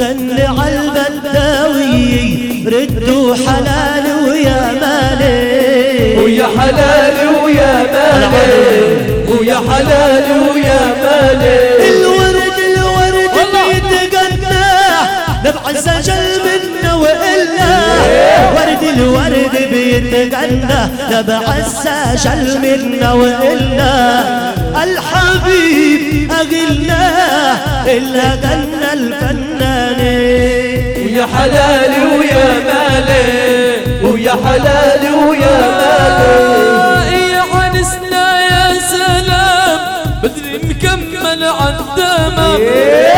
غني على البداوي ردوا حلال ويا مالي. ويا حلال ويا مالي. ويا حلال ويا مالي. الورد الورد بيتقنى نبعز أجل منا وإلا. ورد الورد بيتقنى نبعز أجل منا وإلا. الحبيب أقلنا إلا قلنا الفنان. ويا حلال ويا مالي ويا حلال ويا مالي يا عرسنا يا سلام بدري مكمل عالدمام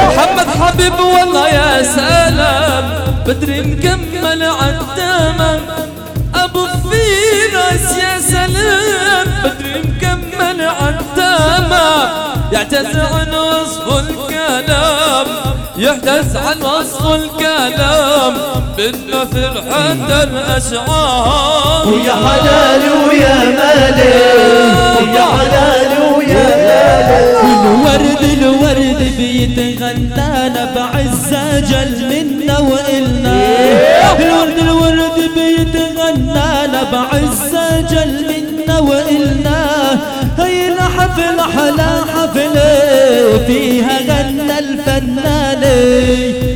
محمد حبيب والله يا سلام بدري مكمل عالدمام أبو فيناس يا سلام. يعتز عن وصف الكلام يحتز عن وصف الكلام. بالنثر حتى الاشعار ويا حلال ويا مالي ويا حلال ويا مالي الورد الورد بيتغنانا بعز أجل منا والنا حلا حفلة فيها غنى الفنان.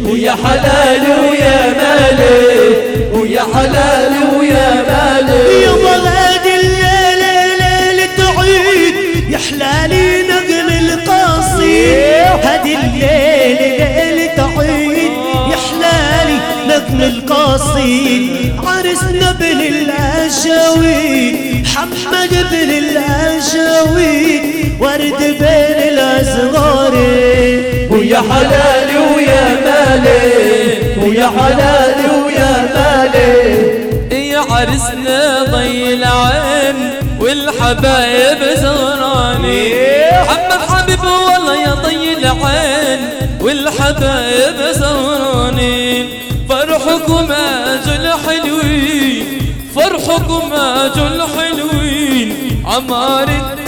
ويا حلال ويا مالي ويا حلال ويا مالي يا ولد الليل ليلة عيد يا حلالي نغم القصيد هدي الليل ليلة عيد يا حلالي نغم القصيد عرسنا بن الأشاوي محمد بن الأشاوي ورد بين الأزغار. ويا حلال ويا مالي ويا حلال ويا مالي يا عرسنا ضي العين والحبايب زغراني محمد حبيب والله يا ضي العين والحبايب زغراني فرحكم أجل حلوين. فرحكم أجل حلوين. عمار الديري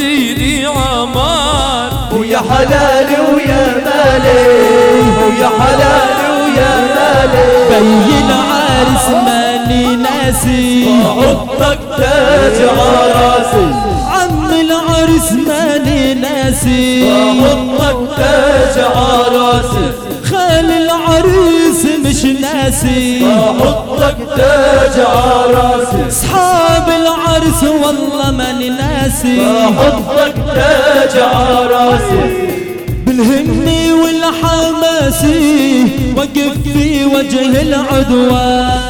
عمار ويا حلال ويا مالي. ويا حلال ويا مالي. بين عارس ماني ناسي. حطك تاج عراسي. عم العرس ماني ناسي. حطك تاج عراسي. خال العريس مش ناسي. حطك تاج عراسي أصحاب العرس والله ماني ناسي. حطك تاج عراسي بالهمي والحماسي وقف في وجه العدوان.